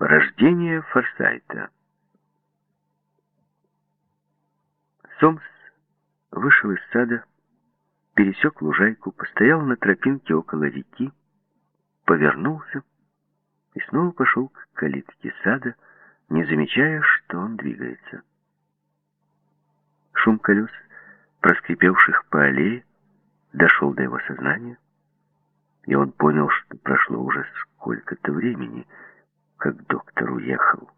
Рождение Форсайта. Сомс вышел из сада, пересек лужайку, постоял на тропинке около реки, повернулся и снова пошел к калитке сада, не замечая, что он двигается. Шум колес, проскрипевших по аллее, дошел до его сознания, и он понял, что прошло уже сколько-то времени — как доктор уехал.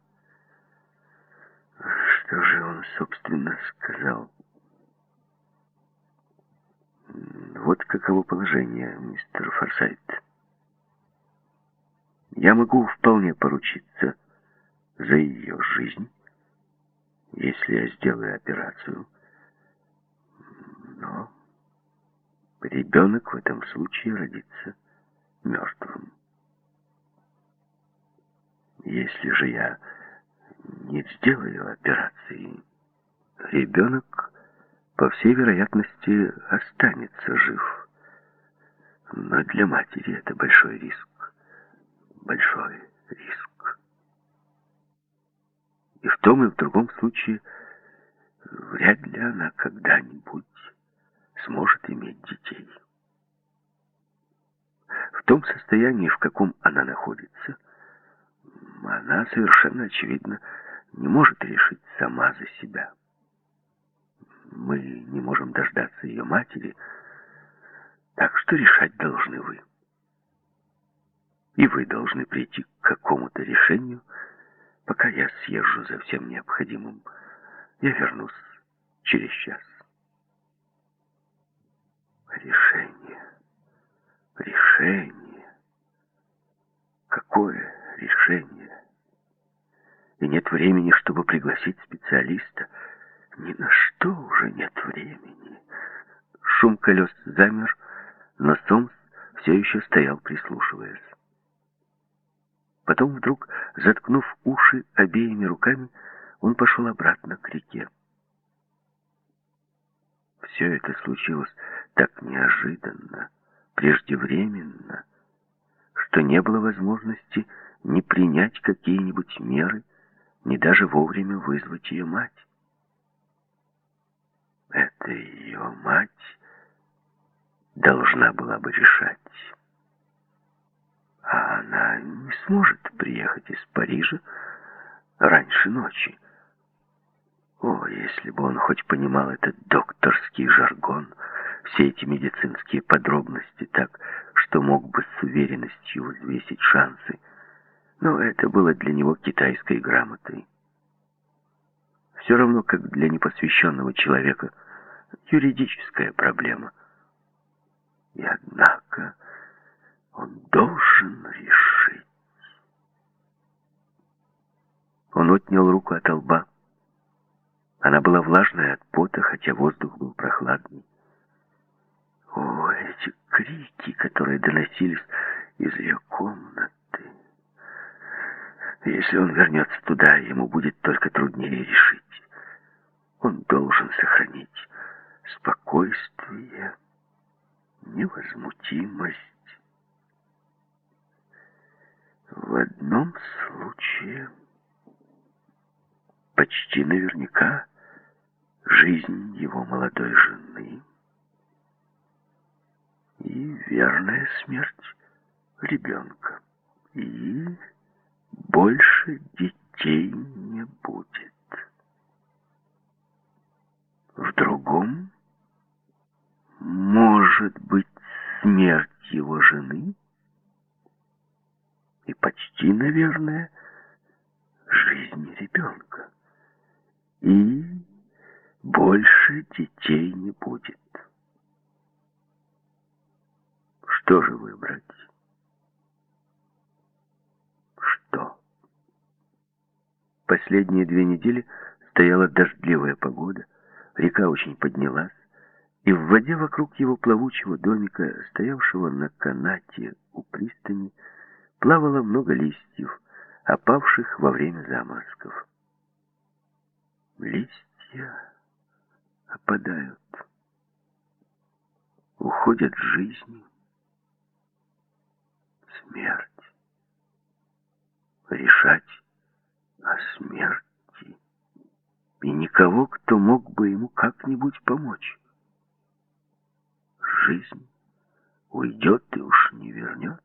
Что же он, собственно, сказал? Вот каково положение, мистер Форсайт. Я могу вполне поручиться за ее жизнь, если я сделаю операцию. Но ребенок в этом случае родится мертвым. Если же я не сделаю операции, ребенок, по всей вероятности, останется жив. Но для матери это большой риск. Большой риск. И в том и в другом случае вряд ли она когда-нибудь сможет иметь детей. В том состоянии, в каком она находится, она совершенно очевидно не может решить сама за себя. Мы не можем дождаться ее матери, так что решать должны вы. И вы должны прийти к какому-то решению, пока я съезжу за всем необходимым. Я вернусь через час. Решение. Решение. Какое решение? И нет времени, чтобы пригласить специалиста. Ни на что уже нет времени. Шум колес замер, но Сомс все еще стоял, прислушиваясь. Потом вдруг, заткнув уши обеими руками, он пошел обратно к реке. Все это случилось так неожиданно, преждевременно, что не было возможности не принять какие-нибудь меры, ни даже вовремя вызвать ее мать. Это ее мать должна была бы решать. А она не сможет приехать из Парижа раньше ночи. О, если бы он хоть понимал этот докторский жаргон, все эти медицинские подробности так, что мог бы с уверенностью взвесить шансы, но это было для него китайской грамотой. Все равно, как для непосвященного человека, юридическая проблема. И однако он должен решить. Он отнял руку от лба. Она была влажная от пота, хотя воздух был прохладный. О, эти крики, которые доносились из ее комнаты. Если он вернется туда, ему будет только труднее решить. Он должен сохранить спокойствие, невозмутимость. В одном случае почти наверняка жизнь его молодой жены и верная смерть ребенка. И больше детей не будет. В другом может быть смерть его жены и почти, наверное, жизнь ребенка. И больше детей не будет. Что же выбрать? Последние две недели стояла дождливая погода, река очень поднялась, и в воде вокруг его плавучего домика, стоявшего на канате у пристани, плавало много листьев, опавших во время заморозков. Листья опадают, уходят жизни, смерть. Решать о смерти и никого, кто мог бы ему как-нибудь помочь. Жизнь уйдет и уж не вернется.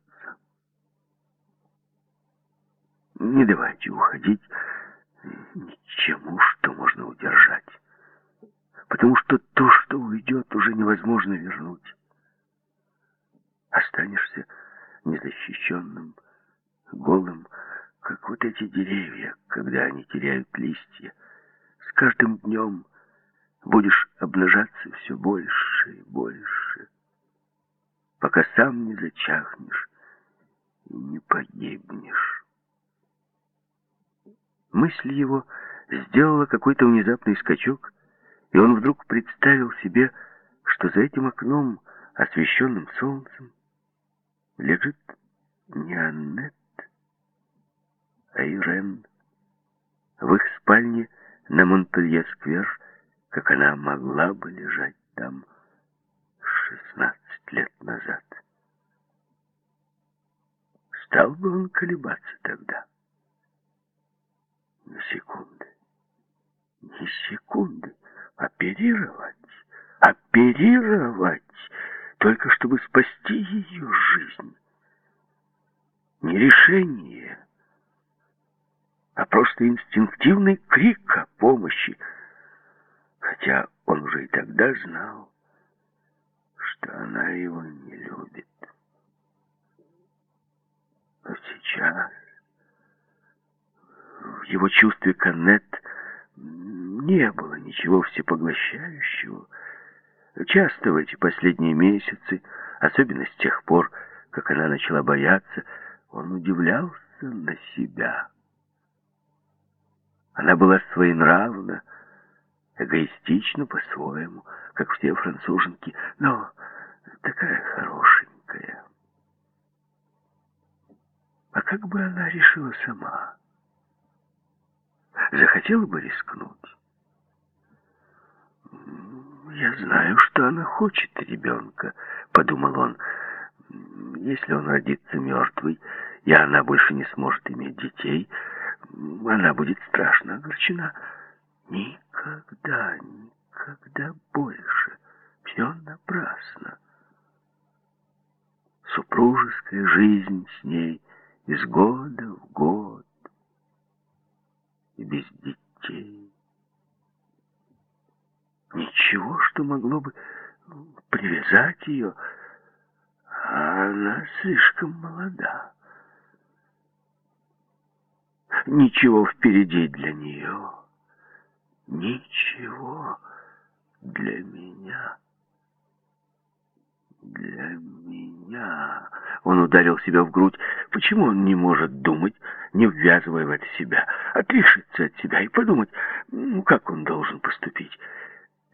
Не давайте уходить ничему, что можно удержать, потому что то, что уйдет, уже невозможно вернуть. Останешься незащищенным, голым, как вот эти деревья, когда они теряют листья. С каждым днем будешь обнажаться все больше и больше, пока сам не зачахнешь и не погибнешь. Мысль его сделала какой-то внезапный скачок, и он вдруг представил себе, что за этим окном, освещенным солнцем, лежит не Аннет, а Ирен. В их спальне на Монпелье-сквер, как она могла бы лежать там 16 лет назад. Стал бы он колебаться тогда? Ни секунды. Ни секунды. Оперировать. Оперировать. Только чтобы спасти ее жизнь. Не решение, а просто инстинктивный крик о помощи. Хотя он уже и тогда знал, что она его не любит. Но сейчас в его чувстве Каннет не было ничего всепоглощающего. Часто в эти последние месяцы, особенно с тех пор, как она начала бояться, он удивлялся на себя. Она была своенравна, эгоистична по-своему, как все француженки, но такая хорошенькая. А как бы она решила сама? захотела бы рискнуть. «Я знаю, что она хочет ребенка», — подумал он. «Если он родится мертвый, и она больше не сможет иметь детей, она будет страшно огорчена. Никогда, никогда больше. Все напрасно. Супружеская жизнь с ней из года в год и без детей. Ничего, что могло бы привязать ее, а она слишком молода. Ничего впереди для нее, ничего для меня для меня. Он ударил себя в грудь. Почему он не может думать, не ввязывая в это себя, отрешиться от себя и подумать, ну, как он должен поступить?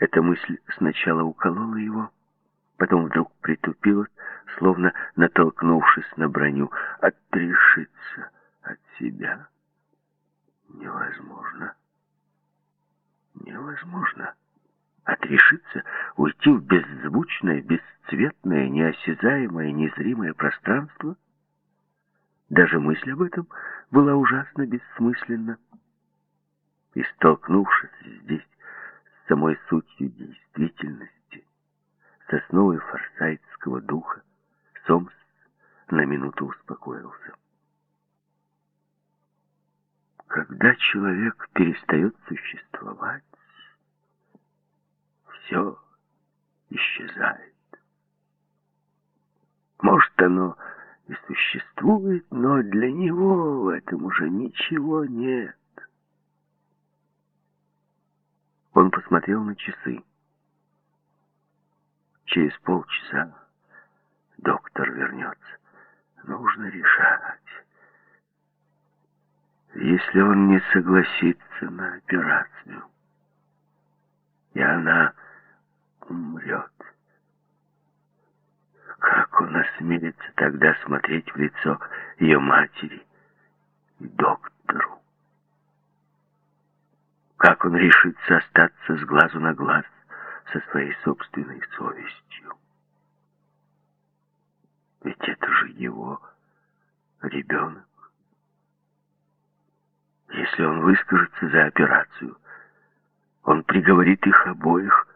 Эта мысль сначала уколола его, потом вдруг притупилась, словно натолкнувшись на броню. Отрешиться от себя невозможно. Невозможно отрешиться, уйти в беззвучное, бесцветное, неосязаемое, незримое пространство, даже мысль об этом была ужасно бессмысленна. И столкнувшись здесь с самой сутью действительности, с основой форсайтского духа, Сомс на минуту успокоился. Когда человек перестает существовать, все исчезает. Может, оно и существует, но для него в этом уже ничего нет. Он посмотрел на часы. Через полчаса доктор вернется. Нужно решать. Если он не согласится на операцию, и она умрет. Как он осмелится тогда смотреть в лицо ее матери и доктору? Как он решится остаться с глазу на глаз со своей собственной совестью? Ведь это же его ребенок. Если он выскажется за операцию, Он приговорит их обоих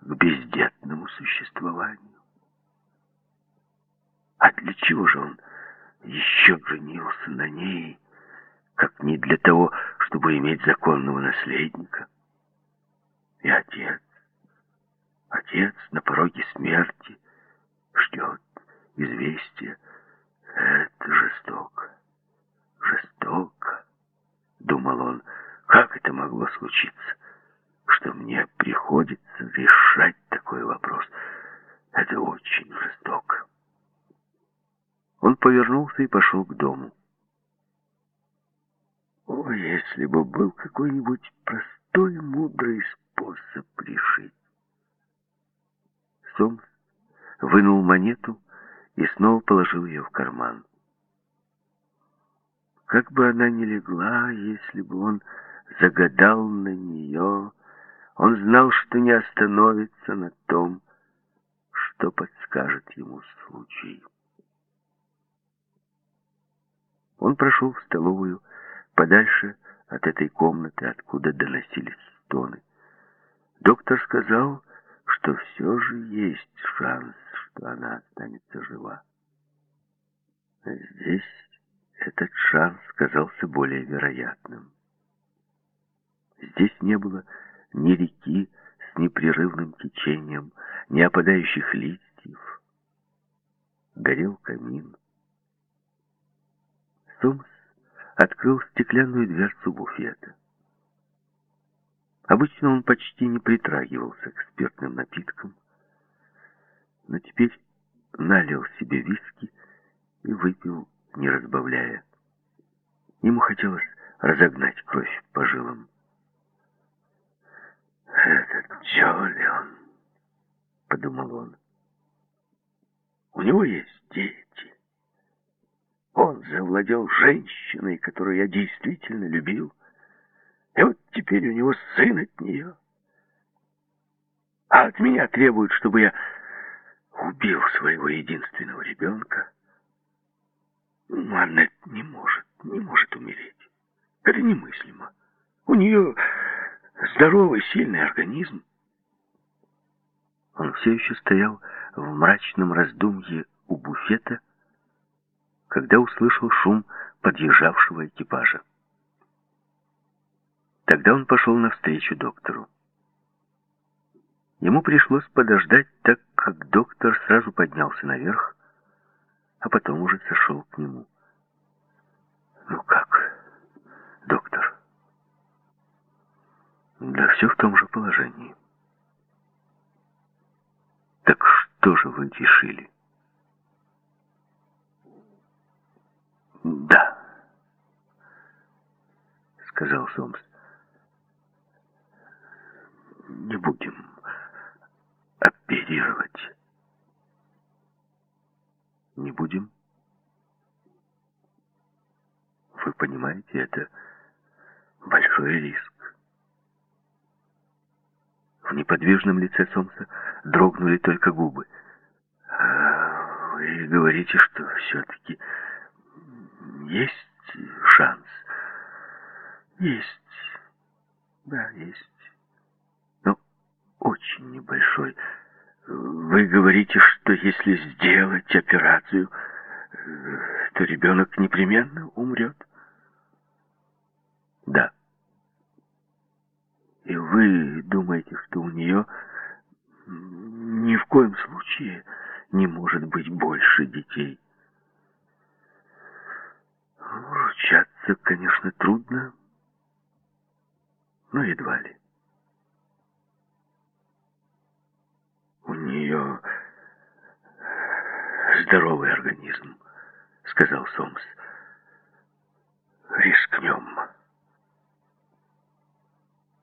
к бездетному существованию. А для чего же он еще женился на ней, как не для того, чтобы иметь законного наследника? И отец, отец на пороге смерти ждет известия. Это жестоко, думал он, как это могло случиться, что мне приходится решать такой вопрос. Это очень жестоко. Он повернулся и пошел к дому. О, если бы был какой-нибудь простой, мудрый способ решить. Сомс вынул монету и снова положил ее в карман. Как бы она ни легла, если бы он загадал на нее, он знал, что не остановится на том, что подскажет ему случай. Он прошел в столовую, подальше от этой комнаты, откуда доносились стоны. Доктор сказал, что все же есть шанс, что она останется жива. Здесь этот шанс казался более вероятным. Здесь не было ни реки с непрерывным течением, ни опадающих листьев. Горел камин. Сомс открыл стеклянную дверцу буфета. Обычно он почти не притрагивался к спиртным напиткам, но теперь налил себе виски и выпил, не разбавляя. Ему хотелось разогнать кровь по жилам. «Этот Джолион», — подумал он, — «у него есть дети». Он завладел женщиной, которую я действительно любил. И вот теперь у него сын от нее. А от меня требуют, чтобы я убил своего единственного ребенка. Ну, Аннет не может, не может умереть. Это немыслимо. У нее здоровый, сильный организм. Он все еще стоял в мрачном раздумье у буфета, когда услышал шум подъезжавшего экипажа. Тогда он пошел навстречу доктору. Ему пришлось подождать, так как доктор сразу поднялся наверх, а потом уже сошел к нему. «Ну как, доктор?» «Да все в том же положении». «Так что же вы решили?» «Да», — сказал Сомс. «Не будем оперировать». «Не будем?» «Вы понимаете, это большой риск». В неподвижном лице Сомса дрогнули только губы. А «Вы говорите, что все-таки есть шанс. Есть. Да, есть. Но очень небольшой. Вы говорите, что если сделать операцию, то ребенок непременно умрет? Да. И вы думаете, что у нее ни в коем случае не может быть больше детей? Ручаться, конечно, трудно, но едва ли. У нее здоровый организм, сказал Сомс. Рискнем.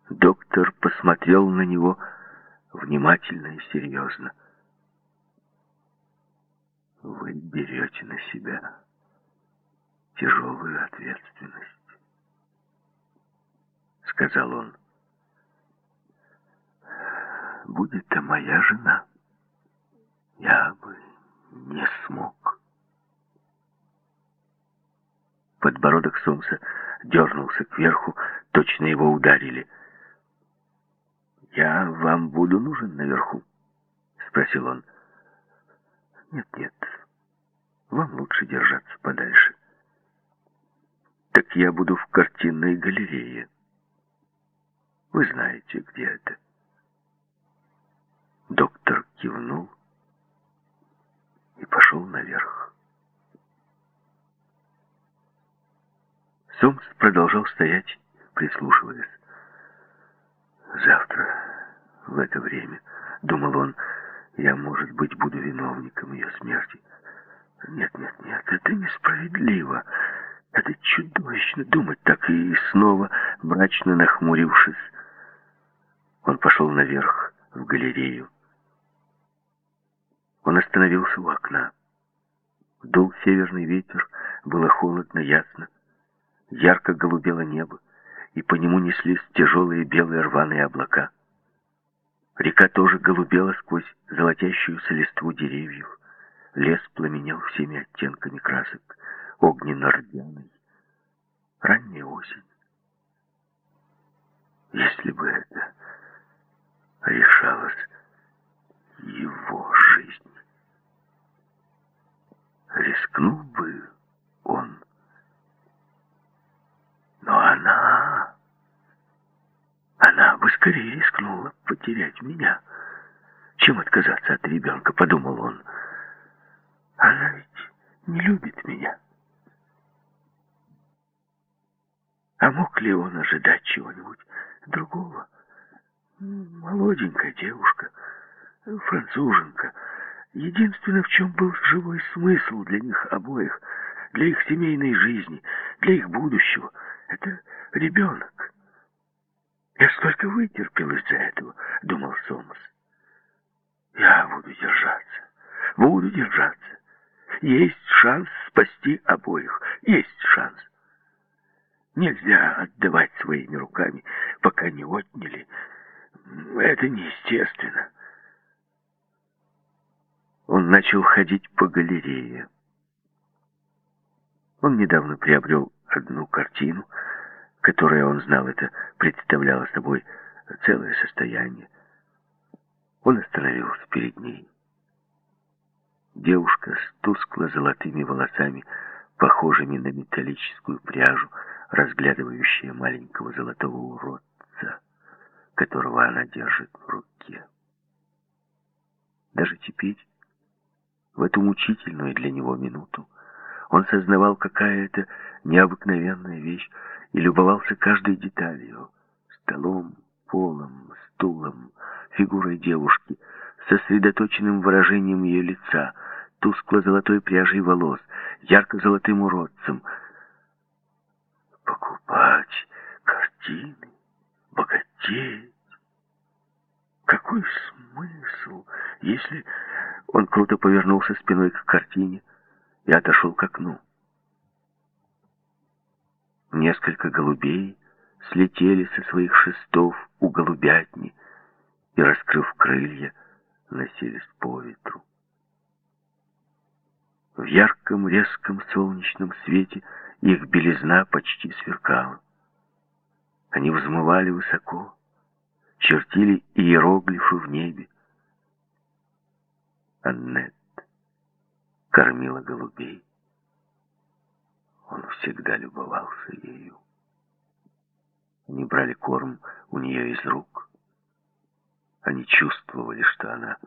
Доктор посмотрел на него внимательно и серьезно. Вы берете на себя тяжелую ответственность, сказал он. Будет это моя жена, я бы не смог. Подбородок Сомса дернулся кверху, точно его ударили. «Я вам буду нужен наверху?» — спросил он. «Нет-нет, вам лучше держаться подальше». «Так я буду в картинной галерее. Вы знаете, где это». Доктор кивнул и пошел наверх. Сомс продолжал стоять, прислушиваясь. «Завтра, в это время, — думал он, — я, может быть, буду виновником ее смерти. Нет, нет, нет, это несправедливо. Это чудовищно думать так и снова, мрачно нахмурившись. Он пошел наверх, в галерею. Он остановился у окна. Дул северный ветер, было холодно, ясно. Ярко голубело небо, и по нему неслись тяжелые белые рваные облака. Река тоже голубела сквозь золотящуюся листву деревьев. Лес пламенел всеми оттенками красок, огненно-рдяный. Ранняя осень. Если бы это решалось его жизнь, рискнул бы он. Но она... Она бы скорее рискнула потерять меня, чем отказаться от ребенка, подумал он. Она ведь не любит меня. А мог ли он ожидать чего-нибудь другого? Молоденькая девушка, француженка. Единственное, в чем был живой смысл для них обоих, для их семейной жизни, для их будущего, это ребенок. Я столько вытерпел из-за этого, думал Сомас. Я буду держаться, буду держаться. Есть шанс спасти обоих, есть шанс. Нельзя отдавать своими руками, пока не отняли. Это неестественно. Он начал ходить по галерее. Он недавно приобрел одну картину, которая, он знал, это представляла собой целое состояние. Он остановился перед ней. Девушка с тускло-золотыми волосами, похожими на металлическую пряжу, разглядывающая маленького золотого уродца, которого она держит в руке. Даже теперь, в эту мучительную для него минуту, он сознавал, какая это необыкновенная вещь, и любовался каждой деталью. Столом, полом, стулом, фигурой девушки, сосредоточенным выражением ее лица, тускло-золотой пряжей волос, ярко-золотым уродцем — покупать картины, богатеть. Какой смысл, если... Он круто повернулся спиной к картине и отошел к окну. Несколько голубей слетели со своих шестов у голубятни и, раскрыв крылья, носились по ветру. В ярком резком солнечном свете их белизна почти сверкала. Они взмывали высоко, чертили иероглифы в небе. Аннет кормила голубей. Он всегда любовался ею. Они брали корм у нее из рук. Они чувствовали, что она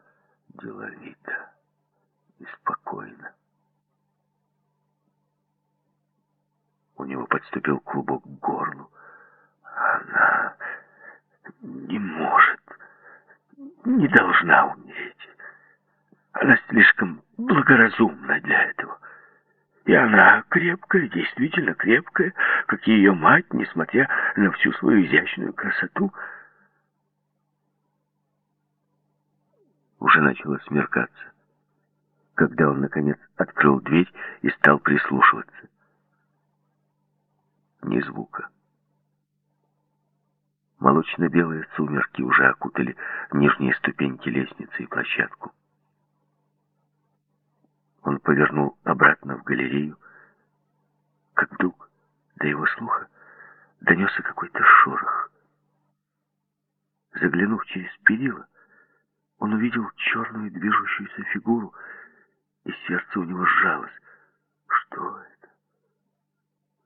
деловита и спокойна. У него подступил клубок к горлу. Она не может, не должна умереть. Она слишком благоразумна для этого. И она крепкая, действительно крепкая, как и ее мать, несмотря на всю свою изящную красоту. Уже начало смеркаться, когда он, наконец, открыл дверь и стал прислушиваться ни звука. Молочно-белые сумерки уже окутали нижние ступеньки лестницы и площадку. Он повернул обратно в галерею, как вдруг до его слуха донесся какой-то шорох. Заглянув через перила, он увидел черную движущуюся фигуру, и сердце у него сжалось. Что это?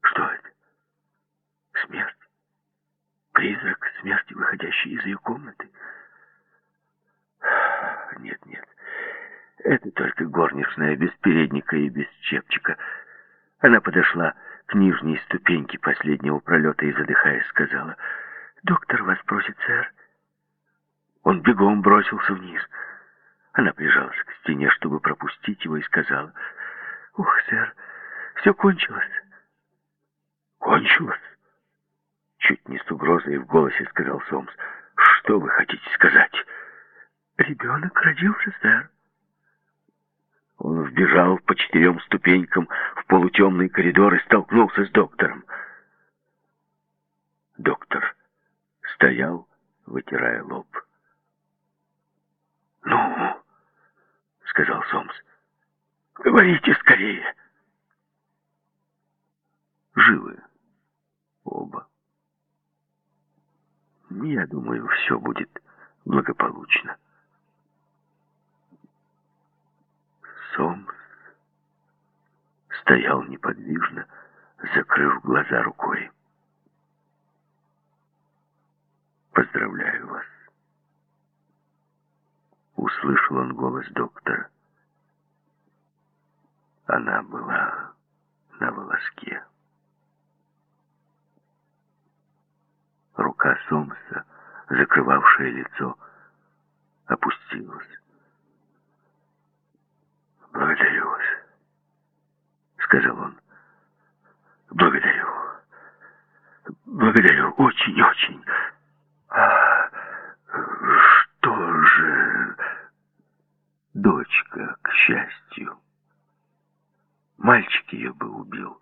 Что это? Смерть? Призрак смерти, выходящий из ее комнаты? Нет, нет. Это только горничная без передника и без чепчика. Она подошла к нижней ступеньке последнего пролета и, задыхаясь, сказала, «Доктор вас просит, сэр». Он бегом бросился вниз. Она прижалась к стене, чтобы пропустить его, и сказала, «Ух, сэр, все кончилось». «Кончилось?» Чуть не с угрозой в голосе сказал Сомс. «Что вы хотите сказать?» «Ребенок родился, сэр». Он вбежал по четырем ступенькам в полутемный коридор и столкнулся с доктором. Доктор стоял, вытирая лоб. «Ну?» — сказал Сомс. «Говорите скорее!» «Живы оба. Я думаю, все будет благополучно». Сомс стоял неподвижно, закрыв глаза рукой. «Поздравляю вас!» Услышал он голос доктора. Она была на волоске. Рука Сомса, закрывавшая лицо, опустилась. «Благодарю вас», — сказал он. «Благодарю. Благодарю очень-очень. А что же...» Дочка, к счастью. Мальчик ее бы убил.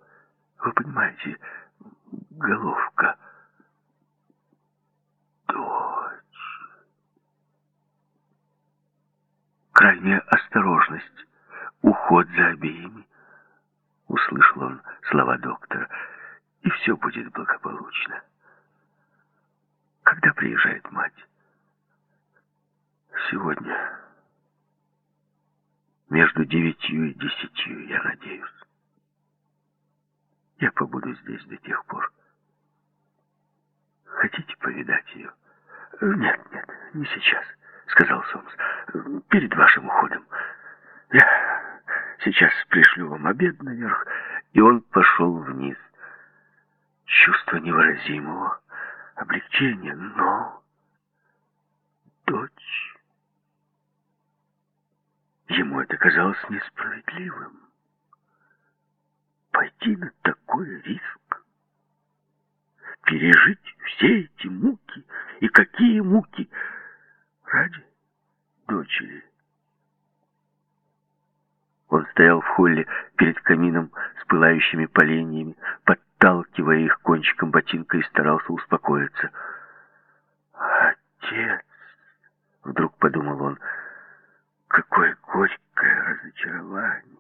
Вы понимаете, головка. Дочь. Крайняя осторожность уход за обеими. Услышал он слова доктора. И все будет благополучно. Когда приезжает мать? Сегодня. Между девятью и десятью, я надеюсь. Я побуду здесь до тех пор. Хотите повидать ее? Нет, нет, не сейчас, сказал Сомс. Перед вашим уходом. Я Сейчас пришлю вам обед наверх. И он пошел вниз. Чувство невыразимого облегчения, но... Дочь... Ему это казалось несправедливым. Пойти на такой риск, пережить все эти муки, и какие муки ради дочери. Он стоял в холле перед камином с пылающими поленьями, подталкивая их кончиком ботинка и старался успокоиться. «Отец!» — вдруг подумал он. «Какое горькое разочарование!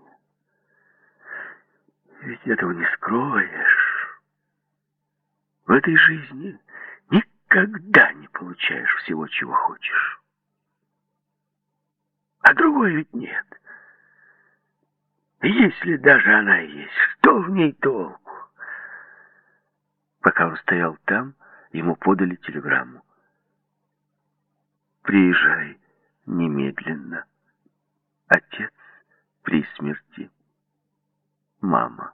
Ведь этого не скроешь. В этой жизни никогда не получаешь всего, чего хочешь. А другой ведь нет». Если даже она есть, что в ней толку? Пока он стоял там, ему подали телеграмму. «Приезжай немедленно. Отец при смерти. Мама».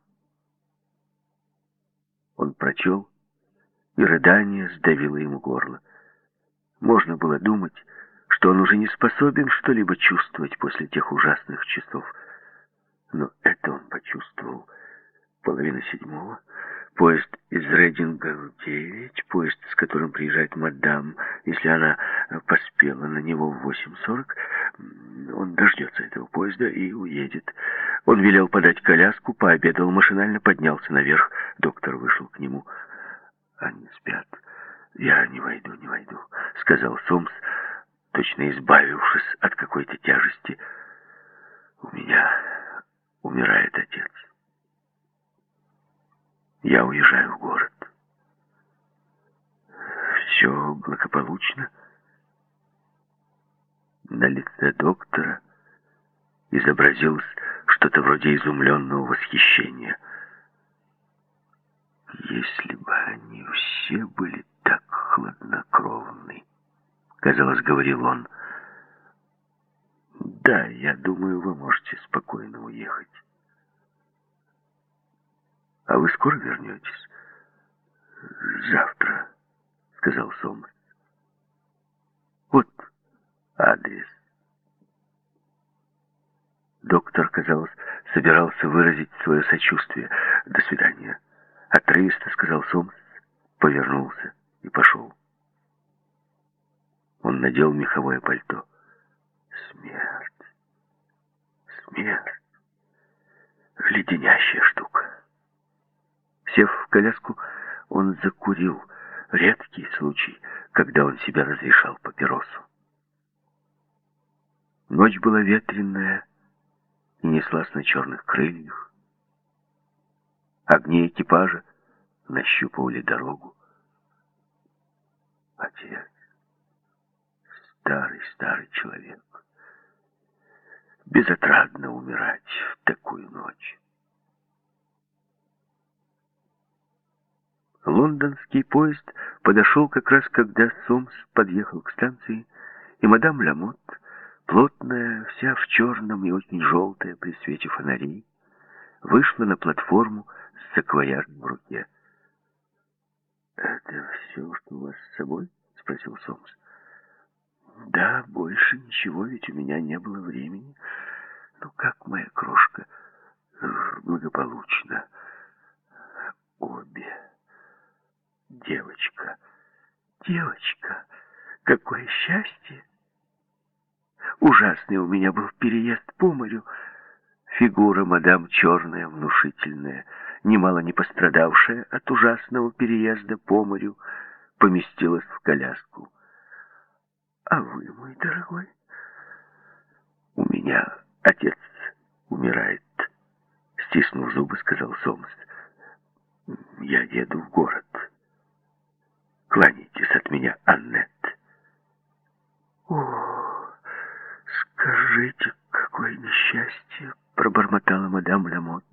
Он прочел, и рыдание сдавило ему горло. Можно было думать, что он уже не способен что-либо чувствовать после тех ужасных часов, но это он почувствовал половина седьмого. Поезд из Рейдинга в девять, поезд, с которым приезжает мадам, если она поспела на него в восемь сорок, он дождется этого поезда и уедет. Он велел подать коляску, пообедал машинально, поднялся наверх. Доктор вышел к нему. «Они спят. Я не войду, не войду», — сказал Сомс, точно избавившись от какой-то тяжести. «У меня умирает отец. Я уезжаю в город. Все благополучно? На лице доктора изобразилось что-то вроде изумленного восхищения. Если бы они все были так хладнокровны, казалось, говорил он, да, я думаю, вы можете спокойно уехать. А вы скоро вернетесь? Завтра, сказал Сомас. Вот адрес. Доктор, казалось, собирался выразить свое сочувствие. «До свидания». Отрывисто сказал Сомс, повернулся и пошел. Он надел меховое пальто. Смерть. Смерть. Леденящая штука. Сев в коляску, он закурил. Редкий случай, когда он себя разрешал папиросу. Ночь была ветренная и неслась на черных крыльях. Огни экипажа нащупывали дорогу. Отец, старый-старый человек, безотрадно умирать в такую ночь. Лондонский поезд подошел как раз, когда Сомс подъехал к станции, и мадам Ламот, плотная, вся в черном и очень желтая при свете фонарей, вышла на платформу с саквояжем в руке. «Это все, что у вас с собой?» — спросил Сомс. «Да, больше ничего, ведь у меня не было времени. Ну как моя крошка благополучно. Обе. Девочка. Девочка. Какое счастье! Ужасный у меня был переезд по морю. Фигура мадам черная, внушительная, немало не пострадавшая от ужасного переезда по морю, поместилась в коляску. А вы, мой дорогой, у меня отец умирает, стиснув зубы, сказал Сомс. Я еду в город. Кланяйтесь от меня, Аннет. О, скажите, какое несчастье, пробормотала мадам Ламот.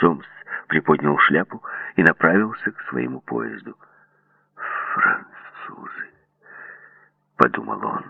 Сомс приподнял шляпу и направился к своему поезду. «Французы!» — подумал он.